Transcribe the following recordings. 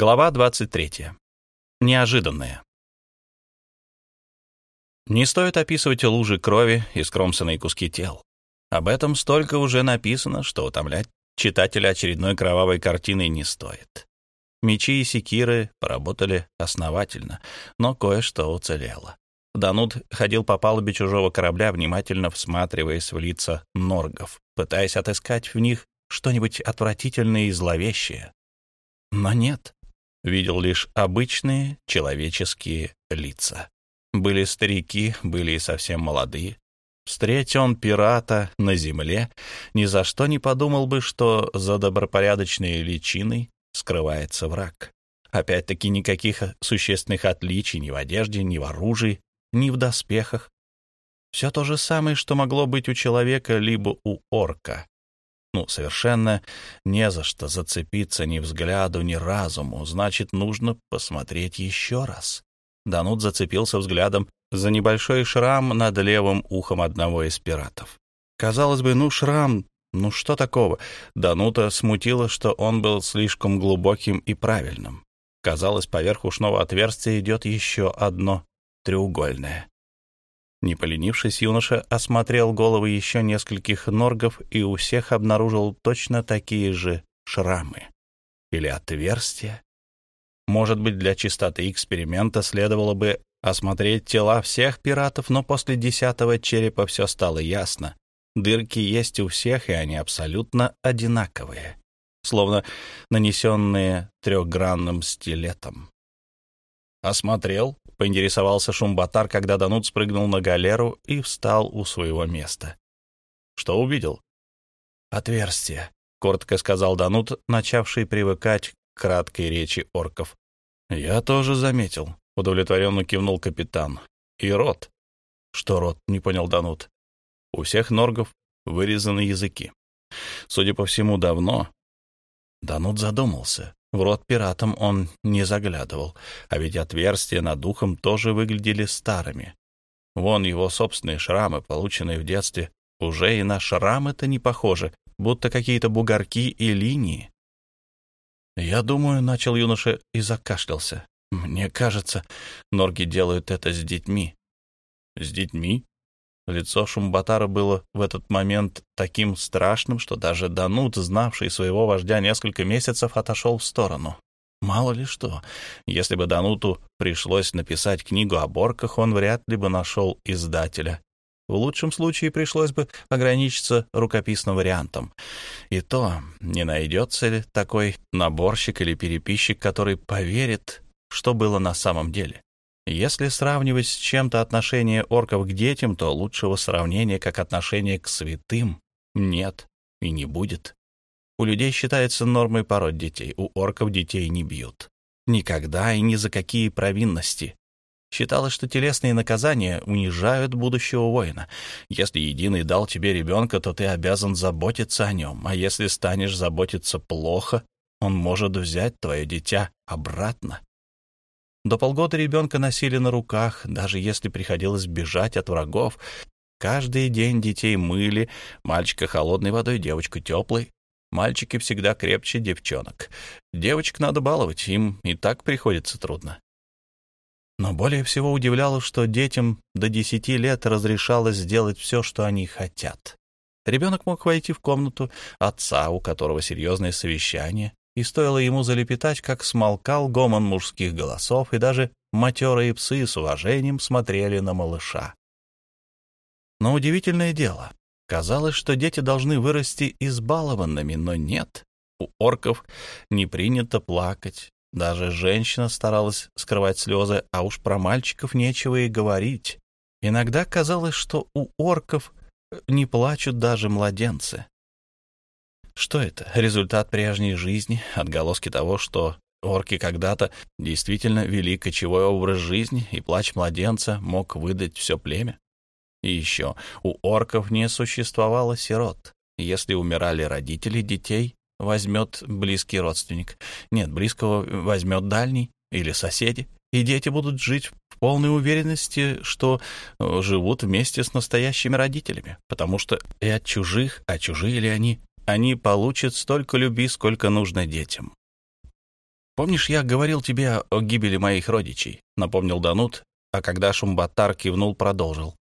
Глава 23. Неожиданное. Не стоит описывать лужи крови и скромсанные куски тел. Об этом столько уже написано, что утомлять читателя очередной кровавой картиной не стоит. Мечи и секиры поработали основательно, но кое-что уцелело. Данут ходил по палубе чужого корабля, внимательно всматриваясь в лица норгов, пытаясь отыскать в них что-нибудь отвратительное и зловещее. Но нет, видел лишь обычные человеческие лица. Были старики, были и совсем молодые. Встреть он пирата на земле, ни за что не подумал бы, что за добропорядочной личиной скрывается враг. Опять-таки никаких существенных отличий ни в одежде, ни в оружии, ни в доспехах. Все то же самое, что могло быть у человека либо у орка. Ну, совершенно не за что зацепиться ни взгляду, ни разуму. Значит, нужно посмотреть еще раз. Данут зацепился взглядом за небольшой шрам над левым ухом одного из пиратов. Казалось бы, ну шрам, ну что такого? Данута смутило, что он был слишком глубоким и правильным. Казалось, поверх ушного отверстия идет еще одно треугольное. Не поленившись, юноша осмотрел головы еще нескольких норгов и у всех обнаружил точно такие же шрамы или отверстия. Может быть, для чистоты эксперимента следовало бы осмотреть тела всех пиратов, но после десятого черепа все стало ясно. Дырки есть у всех, и они абсолютно одинаковые, словно нанесенные трехгранным стилетом. Осмотрел, поинтересовался Шумбатар, когда Данут спрыгнул на галеру и встал у своего места. Что увидел? Отверстие, коротко сказал Данут, начавший привыкать к краткой речи орков. Я тоже заметил, удовлетворенно кивнул капитан. И рот. Что рот? не понял Данут. У всех норгов вырезаны языки. Судя по всему, давно. Данут задумался. В рот пиратам он не заглядывал, а ведь отверстия над духом тоже выглядели старыми. Вон его собственные шрамы, полученные в детстве. Уже и на шрамы-то не похожи, будто какие-то бугорки и линии. «Я думаю», — начал юноша и закашлялся. «Мне кажется, норги делают это с детьми». «С детьми?» Лицо Шумбатара было в этот момент таким страшным, что даже Данут, знавший своего вождя несколько месяцев, отошел в сторону. Мало ли что, если бы Дануту пришлось написать книгу о борках, он вряд ли бы нашел издателя. В лучшем случае пришлось бы ограничиться рукописным вариантом. И то, не найдется ли такой наборщик или переписчик, который поверит, что было на самом деле. Если сравнивать с чем-то отношение орков к детям, то лучшего сравнения, как отношение к святым, нет и не будет. У людей считается нормой пороть детей, у орков детей не бьют. Никогда и ни за какие провинности. Считалось, что телесные наказания унижают будущего воина. Если единый дал тебе ребенка, то ты обязан заботиться о нем, а если станешь заботиться плохо, он может взять твое дитя обратно. До полгода ребенка носили на руках, даже если приходилось бежать от врагов. Каждый день детей мыли, мальчика холодной водой, девочку теплой. Мальчики всегда крепче девчонок. Девочек надо баловать, им и так приходится трудно. Но более всего удивляло, что детям до десяти лет разрешалось сделать все, что они хотят. Ребенок мог войти в комнату отца, у которого серьезное совещание, и стоило ему залепетать, как смолкал гомон мужских голосов, и даже матерые псы с уважением смотрели на малыша. Но удивительное дело, казалось, что дети должны вырасти избалованными, но нет. У орков не принято плакать, даже женщина старалась скрывать слезы, а уж про мальчиков нечего и говорить. Иногда казалось, что у орков не плачут даже младенцы. Что это? Результат прежней жизни, отголоски того, что орки когда-то действительно вели кочевой образ жизни, и плач младенца мог выдать все племя? И еще, у орков не существовало сирот. Если умирали родители детей, возьмет близкий родственник. Нет, близкого возьмет дальний или соседи. И дети будут жить в полной уверенности, что э, живут вместе с настоящими родителями, потому что и от чужих, а чужие ли они, они получат столько любви, сколько нужно детям. «Помнишь, я говорил тебе о гибели моих родичей?» — напомнил Данут, а когда Шумбатар кивнул, продолжил.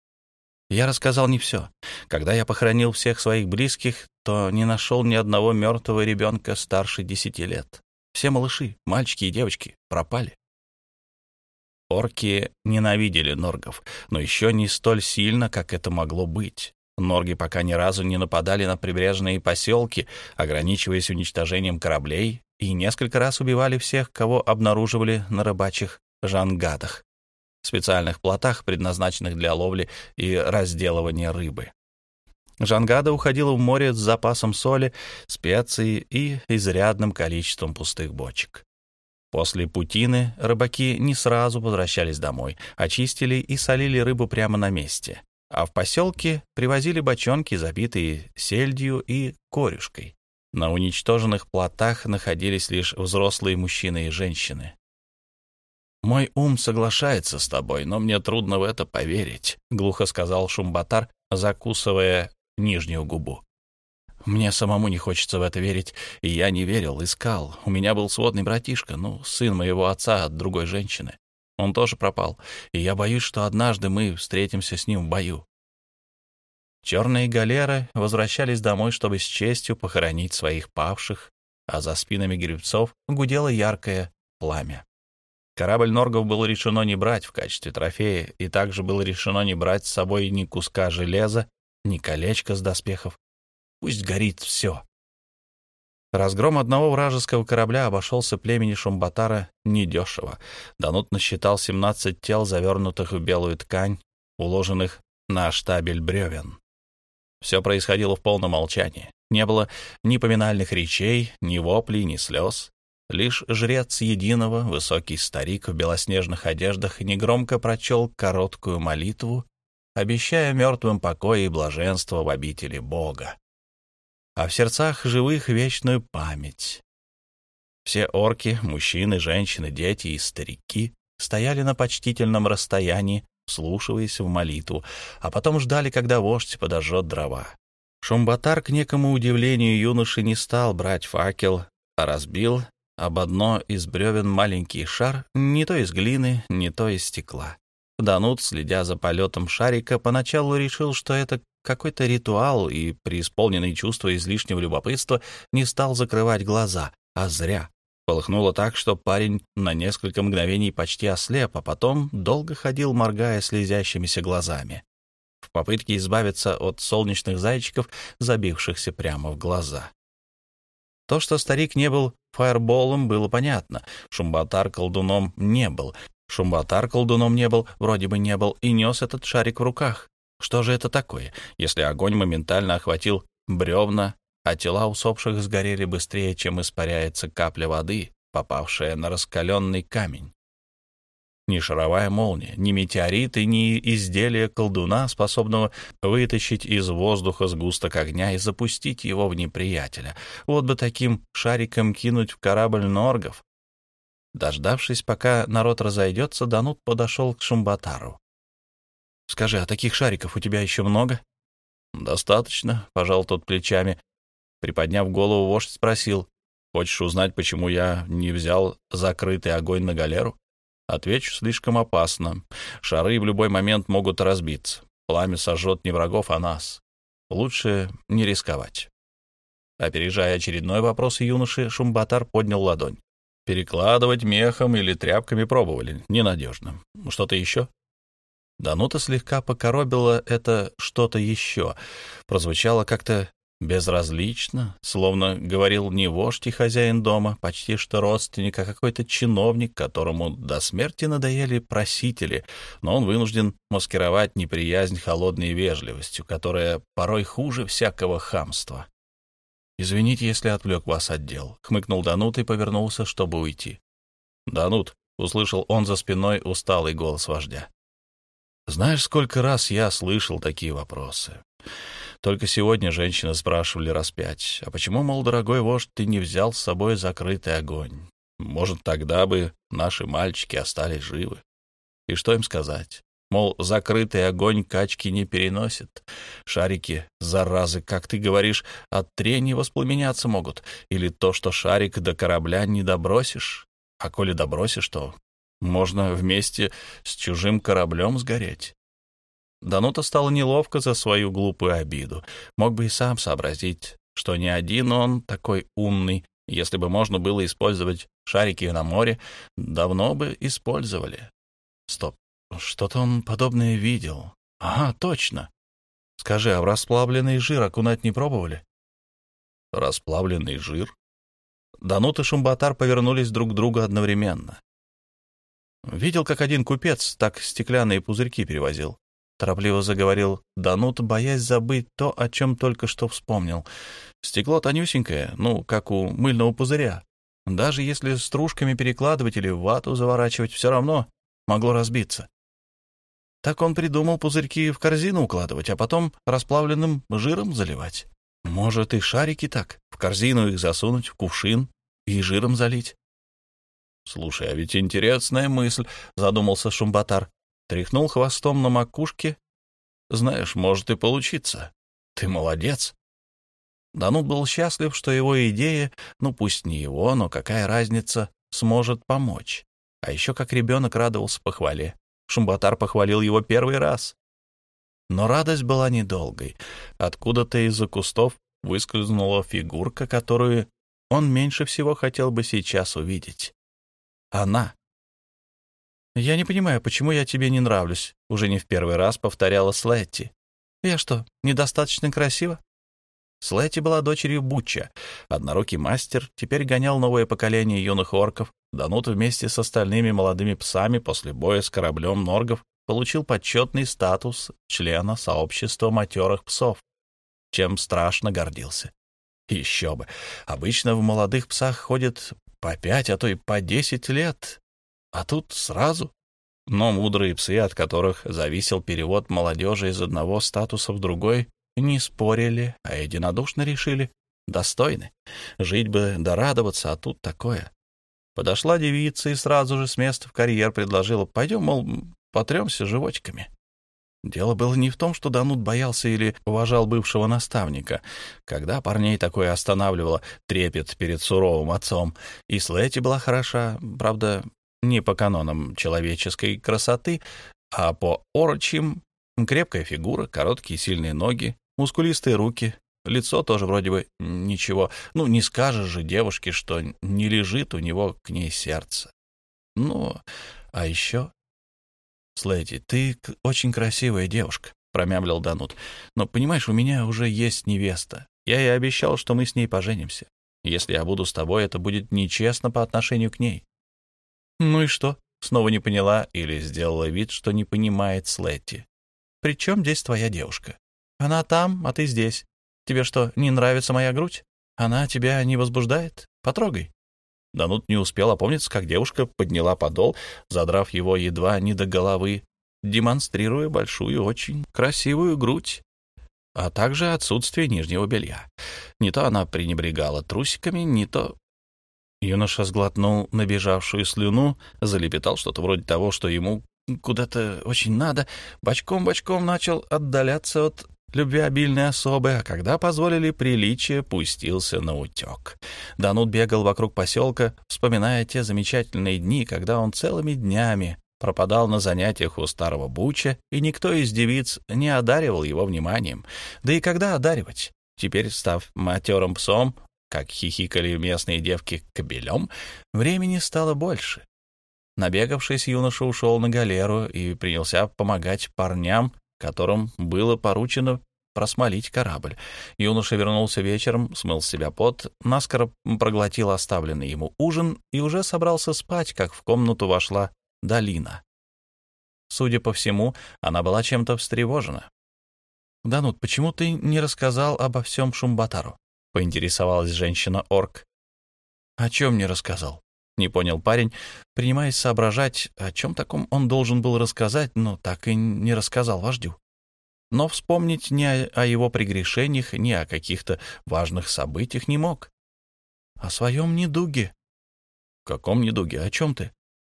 «Я рассказал не все. Когда я похоронил всех своих близких, то не нашел ни одного мертвого ребенка старше десяти лет. Все малыши, мальчики и девочки, пропали. Орки ненавидели норгов, но еще не столь сильно, как это могло быть. Норги пока ни разу не нападали на прибрежные поселки, ограничиваясь уничтожением кораблей, и несколько раз убивали всех, кого обнаруживали на рыбачьих жангадах, специальных плотах, предназначенных для ловли и разделывания рыбы. Жангада уходила в море с запасом соли, специй и изрядным количеством пустых бочек. После путины рыбаки не сразу возвращались домой, очистили и солили рыбу прямо на месте. А в поселке привозили бочонки, забитые сельдью и корюшкой. На уничтоженных плотах находились лишь взрослые мужчины и женщины. «Мой ум соглашается с тобой, но мне трудно в это поверить», — глухо сказал Шумбатар, закусывая нижнюю губу. Мне самому не хочется в это верить, и я не верил, искал. У меня был сводный братишка, ну, сын моего отца от другой женщины. Он тоже пропал, и я боюсь, что однажды мы встретимся с ним в бою. Черные галеры возвращались домой, чтобы с честью похоронить своих павших, а за спинами гребцов гудело яркое пламя. Корабль Норгов было решено не брать в качестве трофея, и также было решено не брать с собой ни куска железа, ни колечка с доспехов, Пусть горит все. Разгром одного вражеского корабля обошелся племени Шумбатара недешево. Данут насчитал 17 тел, завернутых в белую ткань, уложенных на штабель бревен. Все происходило в полном молчании. Не было ни поминальных речей, ни воплей, ни слез. Лишь жрец единого, высокий старик в белоснежных одеждах, негромко прочел короткую молитву, обещая мертвым покой и блаженство в обители Бога а в сердцах живых вечную память. Все орки, мужчины, женщины, дети и старики стояли на почтительном расстоянии, слушаясь в молитву, а потом ждали, когда вождь подожжет дрова. Шумбатар, к некому удивлению юноши, не стал брать факел, а разбил об одно из бревен маленький шар, не то из глины, не то из стекла. Данут, следя за полетом шарика, поначалу решил, что это какой-то ритуал и, преисполненный чувства излишнего любопытства, не стал закрывать глаза, а зря. Полыхнуло так, что парень на несколько мгновений почти ослеп, а потом долго ходил, моргая слезящимися глазами. В попытке избавиться от солнечных зайчиков, забившихся прямо в глаза. То, что старик не был фаерболом, было понятно. Шумбатар колдуном не был. Шумбатар колдуном не был, вроде бы не был, и нес этот шарик в руках. Что же это такое, если огонь моментально охватил бревна, а тела усопших сгорели быстрее, чем испаряется капля воды, попавшая на раскаленный камень? Ни шаровая молния, ни метеорит и ни изделие колдуна, способного вытащить из воздуха сгусток огня и запустить его в неприятеля. Вот бы таким шариком кинуть в корабль норгов. Дождавшись, пока народ разойдется, Данут подошел к Шумбатару. Скажи, а таких шариков у тебя еще много? Достаточно, пожал тот плечами. Приподняв голову, вождь спросил: Хочешь узнать, почему я не взял закрытый огонь на галеру? Отвечу, слишком опасно. Шары в любой момент могут разбиться. Пламя сожжет не врагов, а нас. Лучше не рисковать. Опережая очередной вопрос юноши, Шумбатар поднял ладонь. Перекладывать мехом или тряпками пробовали. Ненадежно. Что-то еще? Данута слегка покоробила это что-то еще. Прозвучало как-то безразлично, словно говорил не вождь и хозяин дома, почти что родственник, а какой-то чиновник, которому до смерти надоели просители, но он вынужден маскировать неприязнь холодной вежливостью, которая порой хуже всякого хамства. «Извините, если отвлек вас от дел», — хмыкнул Данут и повернулся, чтобы уйти. «Данут», — услышал он за спиной усталый голос вождя. Знаешь, сколько раз я слышал такие вопросы. Только сегодня женщины спрашивали раз пять, а почему, мол, дорогой вождь, ты не взял с собой закрытый огонь? Может, тогда бы наши мальчики остались живы. И что им сказать? Мол, закрытый огонь качки не переносит. Шарики, заразы, как ты говоришь, от трения воспламеняться могут. Или то, что шарик до корабля не добросишь. А коли добросишь, то можно вместе с чужим кораблем сгореть. Данута стало неловко за свою глупую обиду. Мог бы и сам сообразить, что не один он такой умный. Если бы можно было использовать шарики на море, давно бы использовали. Стоп, что-то он подобное видел. Ага, точно. Скажи, а в расплавленный жир окунать не пробовали? Расплавленный жир? Данут и Шумбатар повернулись друг к другу одновременно. Видел, как один купец так стеклянные пузырьки перевозил. Торопливо заговорил Данут, боясь забыть то, о чем только что вспомнил. Стекло тонюсенькое, ну, как у мыльного пузыря. Даже если стружками перекладывать или в вату заворачивать, все равно могло разбиться. Так он придумал пузырьки в корзину укладывать, а потом расплавленным жиром заливать. Может, и шарики так, в корзину их засунуть, в кувшин и жиром залить. «Слушай, а ведь интересная мысль», — задумался Шумбатар. Тряхнул хвостом на макушке. «Знаешь, может и получиться. Ты молодец». Данут был счастлив, что его идея, ну пусть не его, но какая разница, сможет помочь. А еще как ребенок радовался похвале. Шумбатар похвалил его первый раз. Но радость была недолгой. Откуда-то из-за кустов выскользнула фигурка, которую он меньше всего хотел бы сейчас увидеть. Она. «Я не понимаю, почему я тебе не нравлюсь», — уже не в первый раз повторяла Слетти. «Я что, недостаточно красива?» Слетти была дочерью Бутча. Однорукий мастер теперь гонял новое поколение юных орков. Данут вместе с остальными молодыми псами после боя с кораблем Норгов получил почетный статус члена сообщества матерых псов, чем страшно гордился. Еще бы. Обычно в молодых псах ходит по пять, а то и по десять лет. А тут сразу. Но мудрые псы, от которых зависел перевод молодежи из одного статуса в другой, не спорили, а единодушно решили. Достойны. Жить бы да радоваться, а тут такое. Подошла девица и сразу же с места в карьер предложила. Пойдем, мол, потремся животиками. Дело было не в том, что Данут боялся или уважал бывшего наставника. Когда парней такое останавливало трепет перед суровым отцом. И Слэти была хороша, правда, не по канонам человеческой красоты, а по орочим. Крепкая фигура, короткие сильные ноги, мускулистые руки, лицо тоже вроде бы ничего. Ну, не скажешь же девушке, что не лежит у него к ней сердце. Ну, а еще «Слэти, ты очень красивая девушка», — промямлил Данут. «Но, понимаешь, у меня уже есть невеста. Я ей обещал, что мы с ней поженимся. Если я буду с тобой, это будет нечестно по отношению к ней». «Ну и что?» — снова не поняла или сделала вид, что не понимает Слэти. «При чем здесь твоя девушка? Она там, а ты здесь. Тебе что, не нравится моя грудь? Она тебя не возбуждает? Потрогай». Данут не успел опомниться, как девушка подняла подол, задрав его едва не до головы, демонстрируя большую, очень красивую грудь, а также отсутствие нижнего белья. Не то она пренебрегала трусиками, не то... Юноша сглотнул набежавшую слюну, залепетал что-то вроде того, что ему куда-то очень надо, бочком-бочком начал отдаляться от любвеобильной особы, а когда позволили приличие, пустился на утек. Данут бегал вокруг поселка, вспоминая те замечательные дни, когда он целыми днями пропадал на занятиях у старого Буча, и никто из девиц не одаривал его вниманием. Да и когда одаривать? Теперь, став матерым псом, как хихикали местные девки кобелем, времени стало больше. Набегавшись, юноша ушел на галеру и принялся помогать парням которым было поручено просмолить корабль. Юноша вернулся вечером, смыл с себя пот, наскоро проглотил оставленный ему ужин и уже собрался спать, как в комнату вошла Долина. Судя по всему, она была чем-то встревожена. «Данут, почему ты не рассказал обо всем Шумбатару?» — поинтересовалась женщина-орк. «О чем не рассказал?» — не понял парень, принимаясь соображать, о чем таком он должен был рассказать, но так и не рассказал вождю. Но вспомнить ни о, его прегрешениях, ни о каких-то важных событиях не мог. О своем недуге. — Каком недуге? О чем ты?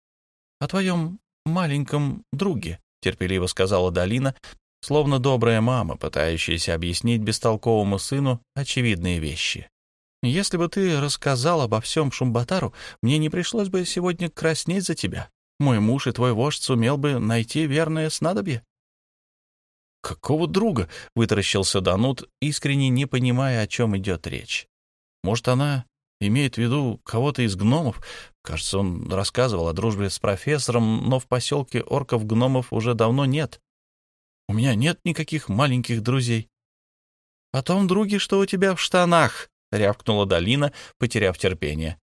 — О твоем маленьком друге, — терпеливо сказала Долина, словно добрая мама, пытающаяся объяснить бестолковому сыну очевидные вещи. Если бы ты рассказал обо всем Шумбатару, мне не пришлось бы сегодня краснеть за тебя. Мой муж и твой вождь сумел бы найти верное снадобье. «Какого друга?» — вытаращился Данут, искренне не понимая, о чем идет речь. «Может, она имеет в виду кого-то из гномов? Кажется, он рассказывал о дружбе с профессором, но в поселке орков-гномов уже давно нет. У меня нет никаких маленьких друзей». «О том друге, что у тебя в штанах», — рявкнула Долина, потеряв терпение.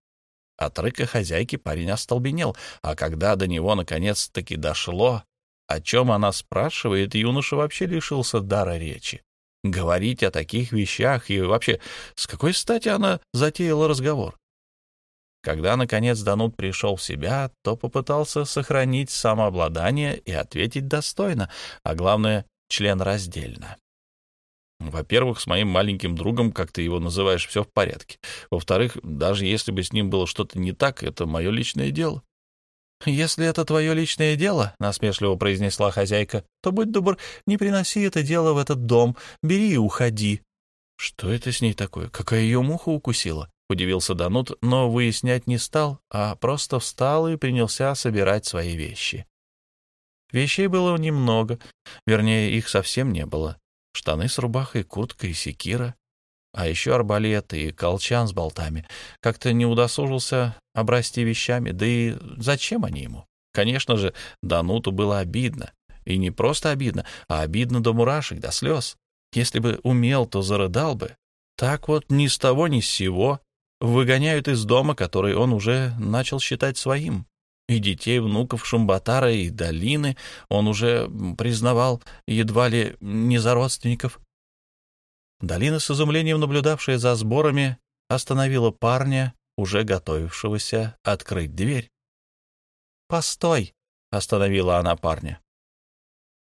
От рыка хозяйки парень остолбенел, а когда до него наконец-таки дошло, о чем она спрашивает, юноша вообще лишился дара речи. Говорить о таких вещах и вообще, с какой стати она затеяла разговор? Когда, наконец, Данут пришел в себя, то попытался сохранить самообладание и ответить достойно, а главное, член раздельно. Во-первых, с моим маленьким другом, как ты его называешь, все в порядке. Во-вторых, даже если бы с ним было что-то не так, это мое личное дело. «Если это твое личное дело», — насмешливо произнесла хозяйка, — «то будь добр, не приноси это дело в этот дом, бери и уходи». «Что это с ней такое? Какая ее муха укусила?» — удивился Данут, но выяснять не стал, а просто встал и принялся собирать свои вещи. Вещей было немного, вернее, их совсем не было. Штаны с рубахой, куртка и секира, а еще арбалет и колчан с болтами. Как-то не удосужился обрасти вещами, да и зачем они ему? Конечно же, Дануту было обидно. И не просто обидно, а обидно до мурашек, до слез. Если бы умел, то зарыдал бы. Так вот ни с того ни с сего выгоняют из дома, который он уже начал считать своим. И детей, внуков Шумбатара и Долины он уже признавал едва ли не за родственников. Долина, с изумлением наблюдавшая за сборами, остановила парня, уже готовившегося открыть дверь. «Постой!» — остановила она парня.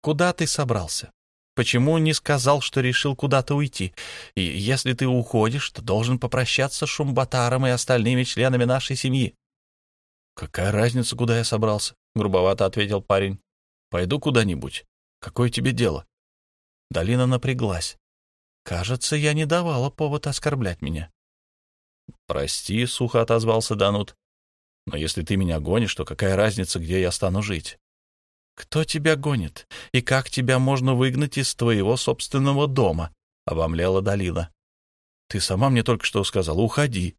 «Куда ты собрался? Почему не сказал, что решил куда-то уйти? И если ты уходишь, то должен попрощаться с Шумбатаром и остальными членами нашей семьи». «Какая разница, куда я собрался?» — грубовато ответил парень. «Пойду куда-нибудь. Какое тебе дело?» Долина напряглась. Кажется, я не давала повод оскорблять меня. «Прости», — сухо отозвался Данут. «Но если ты меня гонишь, то какая разница, где я стану жить?» «Кто тебя гонит? И как тебя можно выгнать из твоего собственного дома?» — обомлела Далила. «Ты сама мне только что сказала, уходи».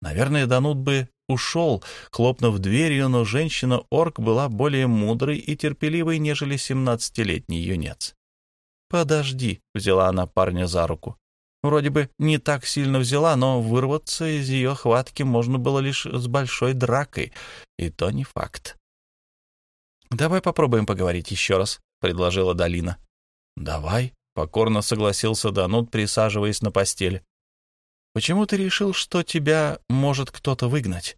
Наверное, Данут бы ушел, хлопнув дверью, но женщина-орк была более мудрой и терпеливой, нежели семнадцатилетний юнец. «Подожди», — взяла она парня за руку. Вроде бы не так сильно взяла, но вырваться из ее хватки можно было лишь с большой дракой, и то не факт. «Давай попробуем поговорить еще раз», — предложила Далина. «Давай», — покорно согласился Данут, присаживаясь на постель. «Почему ты решил, что тебя может кто-то выгнать?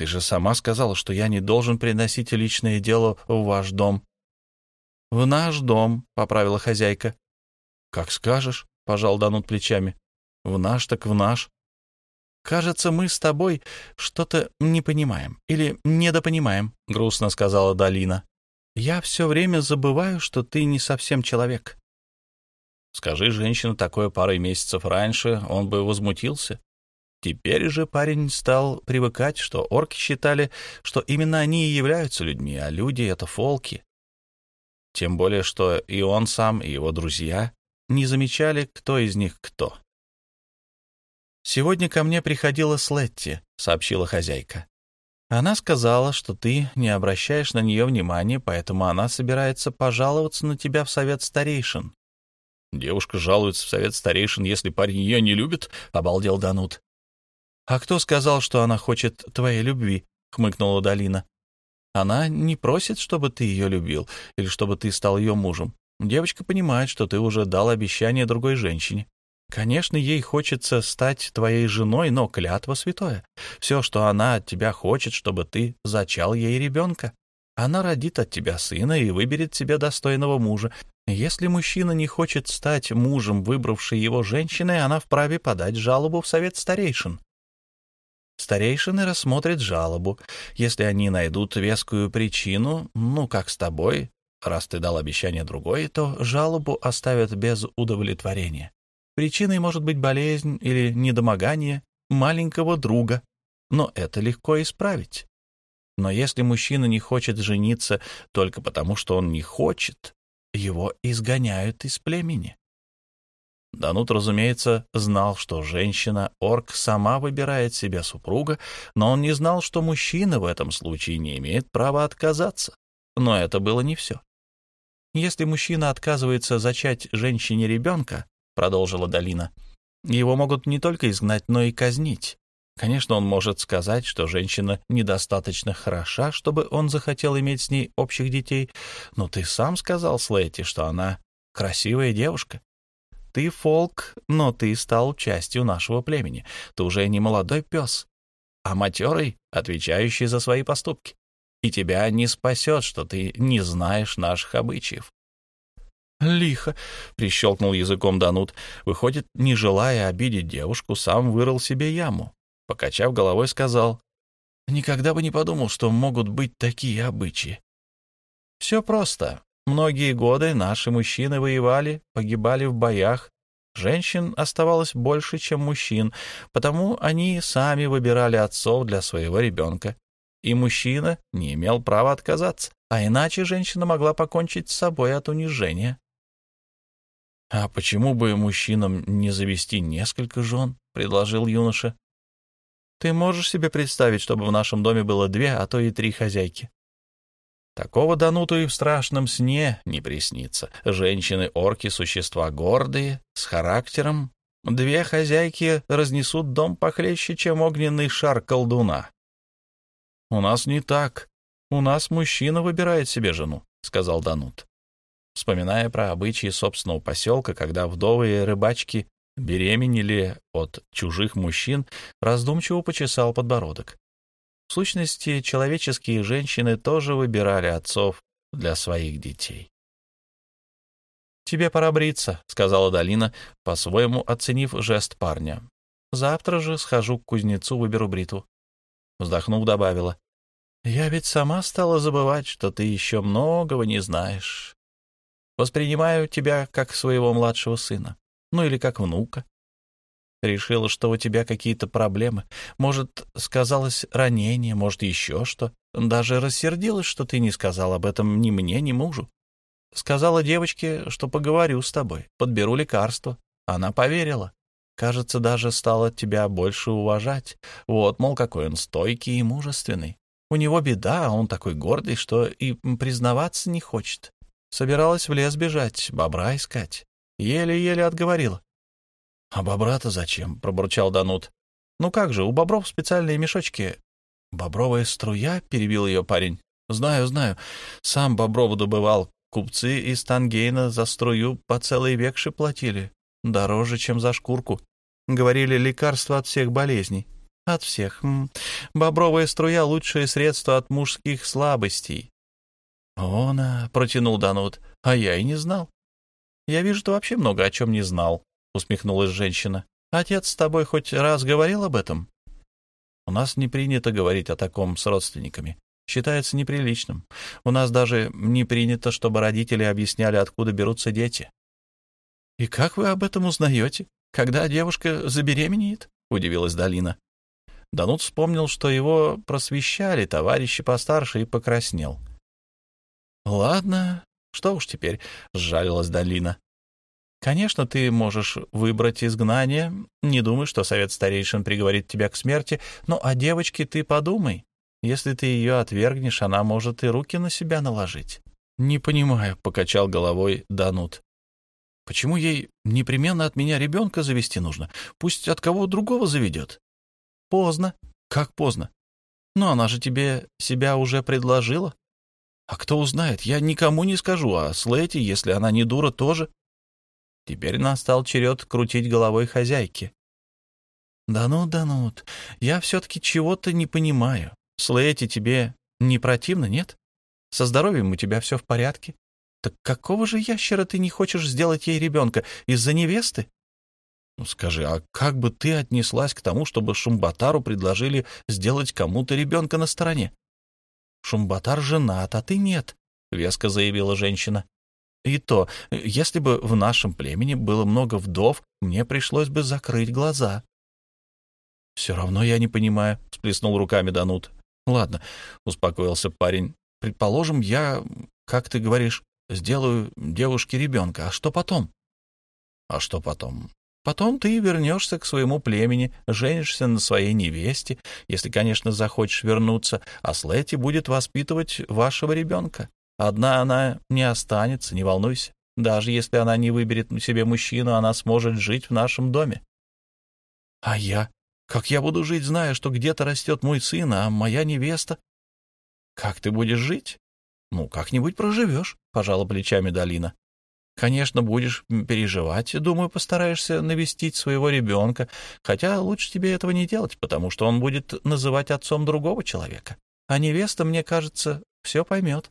Ты же сама сказала, что я не должен приносить личное дело в ваш дом. «В наш дом», — поправила хозяйка. «Как скажешь», — пожал Данут плечами. «В наш так в наш». «Кажется, мы с тобой что-то не понимаем или недопонимаем», — грустно сказала Далина. «Я все время забываю, что ты не совсем человек». Скажи женщина такое парой месяцев раньше, он бы возмутился. Теперь же парень стал привыкать, что орки считали, что именно они и являются людьми, а люди — это фолки, тем более, что и он сам, и его друзья не замечали, кто из них кто. «Сегодня ко мне приходила Слетти», — сообщила хозяйка. «Она сказала, что ты не обращаешь на нее внимания, поэтому она собирается пожаловаться на тебя в совет старейшин». «Девушка жалуется в совет старейшин, если парень ее не любит?» — обалдел Данут. «А кто сказал, что она хочет твоей любви?» — хмыкнула Долина. Она не просит, чтобы ты ее любил или чтобы ты стал ее мужем. Девочка понимает, что ты уже дал обещание другой женщине. Конечно, ей хочется стать твоей женой, но клятва святое. Все, что она от тебя хочет, чтобы ты зачал ей ребенка. Она родит от тебя сына и выберет себе достойного мужа. Если мужчина не хочет стать мужем, выбравшей его женщиной, она вправе подать жалобу в совет старейшин. Старейшины рассмотрят жалобу. Если они найдут вескую причину, ну, как с тобой, раз ты дал обещание другой, то жалобу оставят без удовлетворения. Причиной может быть болезнь или недомогание маленького друга, но это легко исправить. Но если мужчина не хочет жениться только потому, что он не хочет, его изгоняют из племени. Данут, разумеется, знал, что женщина-орк сама выбирает себе супруга, но он не знал, что мужчина в этом случае не имеет права отказаться. Но это было не все. Если мужчина отказывается зачать женщине ребенка, продолжила Долина, его могут не только изгнать, но и казнить. Конечно, он может сказать, что женщина недостаточно хороша, чтобы он захотел иметь с ней общих детей, но ты сам сказал, Слэти, что она красивая девушка. Ты фолк, но ты стал частью нашего племени. Ты уже не молодой пес, а матерый, отвечающий за свои поступки. И тебя не спасет, что ты не знаешь наших обычаев. «Лихо!» — прищелкнул языком Данут. Выходит, не желая обидеть девушку, сам вырыл себе яму. Покачав головой, сказал, «Никогда бы не подумал, что могут быть такие обычаи». «Все просто. Многие годы наши мужчины воевали, погибали в боях. Женщин оставалось больше, чем мужчин, потому они сами выбирали отцов для своего ребенка. И мужчина не имел права отказаться, а иначе женщина могла покончить с собой от унижения. «А почему бы мужчинам не завести несколько жен?» — предложил юноша. «Ты можешь себе представить, чтобы в нашем доме было две, а то и три хозяйки?» Такого Дануту и в страшном сне не приснится. Женщины-орки — существа гордые, с характером. Две хозяйки разнесут дом похлеще, чем огненный шар колдуна. «У нас не так. У нас мужчина выбирает себе жену», — сказал Данут. Вспоминая про обычаи собственного поселка, когда вдовые рыбачки беременели от чужих мужчин, раздумчиво почесал подбородок. В сущности, человеческие женщины тоже выбирали отцов для своих детей. «Тебе пора бриться», — сказала Долина, по-своему оценив жест парня. «Завтра же схожу к кузнецу, выберу бритву». Вздохнув, добавила. «Я ведь сама стала забывать, что ты еще многого не знаешь. Воспринимаю тебя как своего младшего сына, ну или как внука. Решила, что у тебя какие-то проблемы. Может, сказалось ранение, может, еще что. Даже рассердилась, что ты не сказал об этом ни мне, ни мужу. Сказала девочке, что поговорю с тобой, подберу лекарство. Она поверила. Кажется, даже стала тебя больше уважать. Вот, мол, какой он стойкий и мужественный. У него беда, а он такой гордый, что и признаваться не хочет. Собиралась в лес бежать, бобра искать. Еле-еле отговорила. — А бобра-то зачем? — пробурчал Данут. — Ну как же, у бобров специальные мешочки. — Бобровая струя? — перебил ее парень. — Знаю, знаю. Сам боброву добывал. Купцы из Тангейна за струю по целый векши платили. Дороже, чем за шкурку. Говорили, лекарство от всех болезней. От всех. Бобровая струя — лучшее средство от мужских слабостей. «Она», — протянул Данут, — «а я и не знал». «Я вижу, ты вообще много о чем не знал», — усмехнулась женщина. «Отец с тобой хоть раз говорил об этом?» «У нас не принято говорить о таком с родственниками. Считается неприличным. У нас даже не принято, чтобы родители объясняли, откуда берутся дети». «И как вы об этом узнаете? Когда девушка забеременеет?» — удивилась Долина. Данут вспомнил, что его просвещали товарищи постарше, и покраснел. «Ладно, что уж теперь», — сжалилась Долина. «Конечно, ты можешь выбрать изгнание. Не думай, что совет старейшин приговорит тебя к смерти, но о девочке ты подумай. Если ты ее отвергнешь, она может и руки на себя наложить». «Не понимаю», — покачал головой Данут. «Почему ей непременно от меня ребенка завести нужно? Пусть от кого другого заведет». «Поздно». «Как поздно?» «Ну, она же тебе себя уже предложила». А кто узнает? Я никому не скажу, а Слэти, если она не дура, тоже. Теперь настал черед крутить головой хозяйки. Да ну, да ну, я все-таки чего-то не понимаю. Слэти тебе не противно, нет? Со здоровьем у тебя все в порядке? Так какого же ящера ты не хочешь сделать ей ребенка? Из-за невесты? Ну скажи, а как бы ты отнеслась к тому, чтобы Шумбатару предложили сделать кому-то ребенка на стороне? Шумбатар женат, а ты нет», — веско заявила женщина. И то, если бы в нашем племени было много вдов, мне пришлось бы закрыть глаза. «Все равно я не понимаю», — сплеснул руками Данут. «Ладно», — успокоился парень. «Предположим, я, как ты говоришь, сделаю девушке ребенка. А что потом?» «А что потом?» «Потом ты вернешься к своему племени, женишься на своей невесте, если, конечно, захочешь вернуться, а Слэти будет воспитывать вашего ребенка. Одна она не останется, не волнуйся. Даже если она не выберет себе мужчину, она сможет жить в нашем доме. А я? Как я буду жить, зная, что где-то растет мой сын, а моя невеста? Как ты будешь жить? Ну, как-нибудь проживешь, — пожала плечами Долина. Конечно, будешь переживать, думаю, постараешься навестить своего ребенка, хотя лучше тебе этого не делать, потому что он будет называть отцом другого человека. А невеста, мне кажется, все поймет.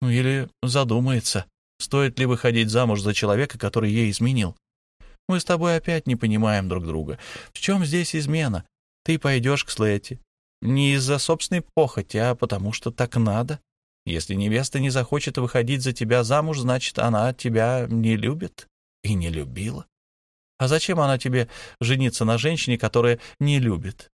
Ну или задумается, стоит ли выходить замуж за человека, который ей изменил. Мы с тобой опять не понимаем друг друга. В чем здесь измена? Ты пойдешь к Слэти. Не из-за собственной похоти, а потому что так надо. Если невеста не захочет выходить за тебя замуж, значит, она тебя не любит и не любила. А зачем она тебе жениться на женщине, которая не любит?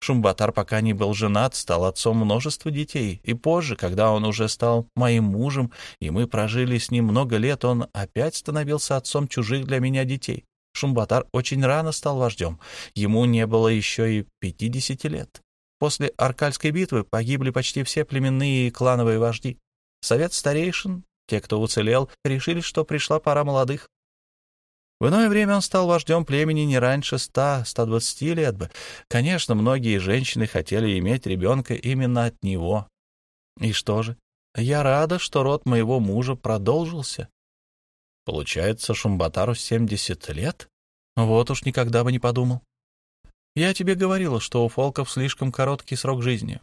Шумбатар, пока не был женат, стал отцом множества детей, и позже, когда он уже стал моим мужем, и мы прожили с ним много лет, он опять становился отцом чужих для меня детей. Шумбатар очень рано стал вождем, ему не было еще и пятидесяти лет. После Аркальской битвы погибли почти все племенные и клановые вожди. Совет старейшин, те, кто уцелел, решили, что пришла пора молодых. В иное время он стал вождем племени не раньше ста-ста двадцати лет бы. Конечно, многие женщины хотели иметь ребенка именно от него. И что же? Я рада, что род моего мужа продолжился. Получается, Шумбатару семьдесят лет? Вот уж никогда бы не подумал. Я тебе говорила, что у фолков слишком короткий срок жизни.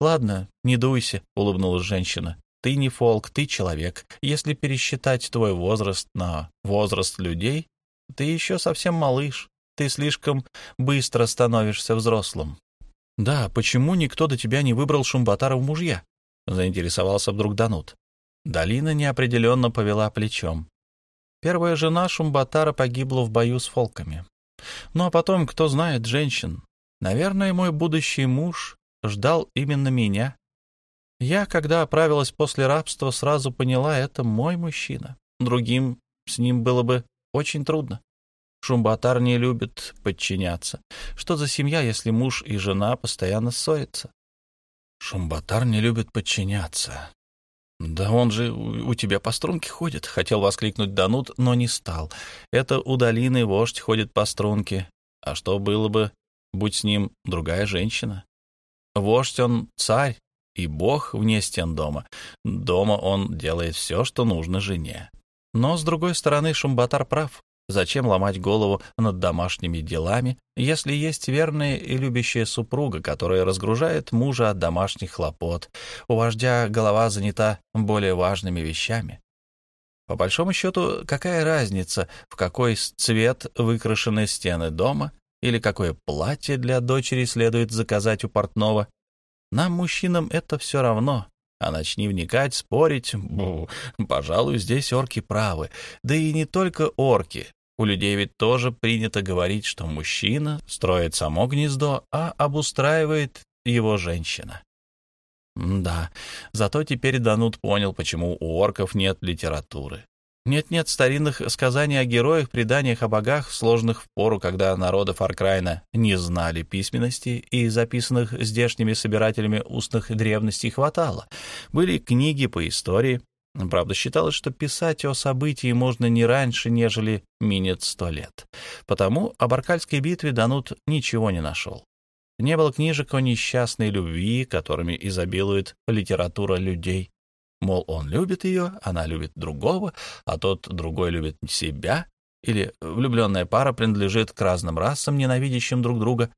Ладно, не дуйся, — улыбнулась женщина. Ты не фолк, ты человек. Если пересчитать твой возраст на возраст людей, ты еще совсем малыш. Ты слишком быстро становишься взрослым. Да, почему никто до тебя не выбрал Шумбатара в мужья? Заинтересовался вдруг Данут. Долина неопределенно повела плечом. Первая жена Шумбатара погибла в бою с фолками. Ну а потом, кто знает женщин. Наверное, мой будущий муж ждал именно меня. Я, когда оправилась после рабства, сразу поняла, это мой мужчина. Другим с ним было бы очень трудно. Шумбатар не любит подчиняться. Что за семья, если муж и жена постоянно ссорятся? Шумбатар не любит подчиняться. Да он же у тебя по струнке ходит, хотел воскликнуть Данут, но не стал. Это у долины вождь ходит по струнке. А что было бы, будь с ним другая женщина? Вождь он царь и бог вне стен дома. Дома он делает все, что нужно жене. Но, с другой стороны, Шумбатар прав. Зачем ломать голову над домашними делами, если есть верная и любящая супруга, которая разгружает мужа от домашних хлопот? У вождя голова занята более важными вещами. По большому счету, какая разница, в какой цвет выкрашены стены дома или какое платье для дочери следует заказать у портного? Нам, мужчинам, это все равно. А начни вникать, спорить, бу, пожалуй, здесь орки правы. Да и не только орки. У людей ведь тоже принято говорить, что мужчина строит само гнездо, а обустраивает его женщина. Да, зато теперь Данут понял, почему у орков нет литературы. Нет-нет старинных сказаний о героях, преданиях о богах, сложных в пору, когда народы Фаркрайна не знали письменности, и записанных здешними собирателями устных древностей хватало. Были книги по истории. Правда, считалось, что писать о событии можно не раньше, нежели минет сто лет. Потому об Аркальской битве Данут ничего не нашел. Не было книжек о несчастной любви, которыми изобилует литература людей. Мол, он любит ее, она любит другого, а тот другой любит себя, или влюбленная пара принадлежит к разным расам, ненавидящим друг друга.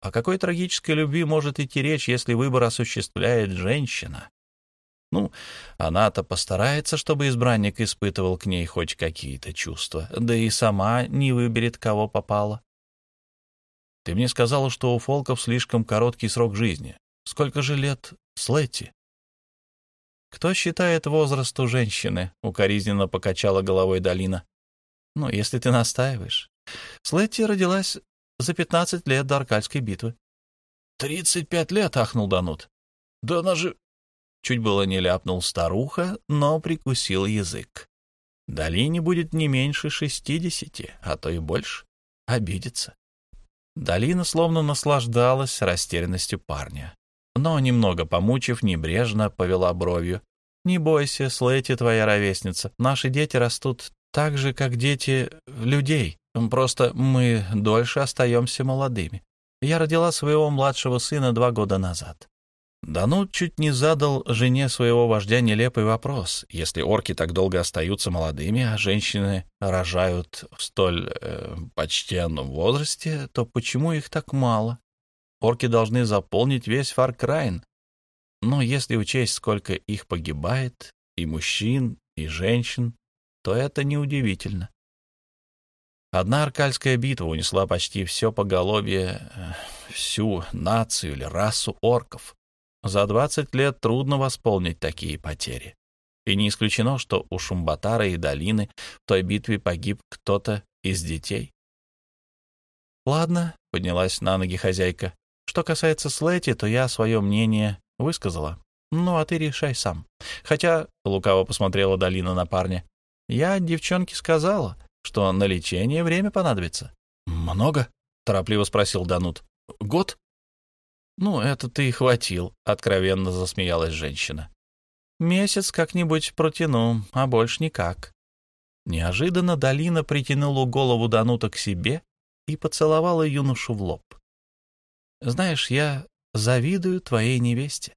О какой трагической любви может идти речь, если выбор осуществляет женщина? Ну, она-то постарается, чтобы избранник испытывал к ней хоть какие-то чувства, да и сама не выберет, кого попало. Ты мне сказала, что у фолков слишком короткий срок жизни. Сколько же лет Слетти? Кто считает возраст у женщины? Укоризненно покачала головой Долина. Ну, если ты настаиваешь. Слетти родилась за пятнадцать лет до Аркальской битвы. «Тридцать пять лет!» — ахнул Данут. «Да она же...» Чуть было не ляпнул старуха, но прикусил язык. Долине будет не меньше шестидесяти, а то и больше. Обидится. Долина словно наслаждалась растерянностью парня. Но, немного помучив, небрежно повела бровью. «Не бойся, Слэти твоя ровесница. Наши дети растут так же, как дети людей. Просто мы дольше остаемся молодыми. Я родила своего младшего сына два года назад. Данут чуть не задал жене своего вождя нелепый вопрос. Если орки так долго остаются молодыми, а женщины рожают в столь э, почтенном возрасте, то почему их так мало? Орки должны заполнить весь Фаркрайн. Но если учесть, сколько их погибает, и мужчин, и женщин, то это неудивительно. Одна Аркальская битва унесла почти все поголовье, э, всю нацию или расу орков. За 20 лет трудно восполнить такие потери. И не исключено, что у Шумбатара и Долины в той битве погиб кто-то из детей. «Ладно», — поднялась на ноги хозяйка. «Что касается Слэти, то я свое мнение высказала. Ну, а ты решай сам. Хотя, — лукаво посмотрела Долина на парня, — я девчонке сказала, что на лечение время понадобится». «Много?» — торопливо спросил Данут. «Год?» «Ну, это ты и хватил», — откровенно засмеялась женщина. «Месяц как-нибудь протяну, а больше никак». Неожиданно Долина притянула голову Данута к себе и поцеловала юношу в лоб. «Знаешь, я завидую твоей невесте».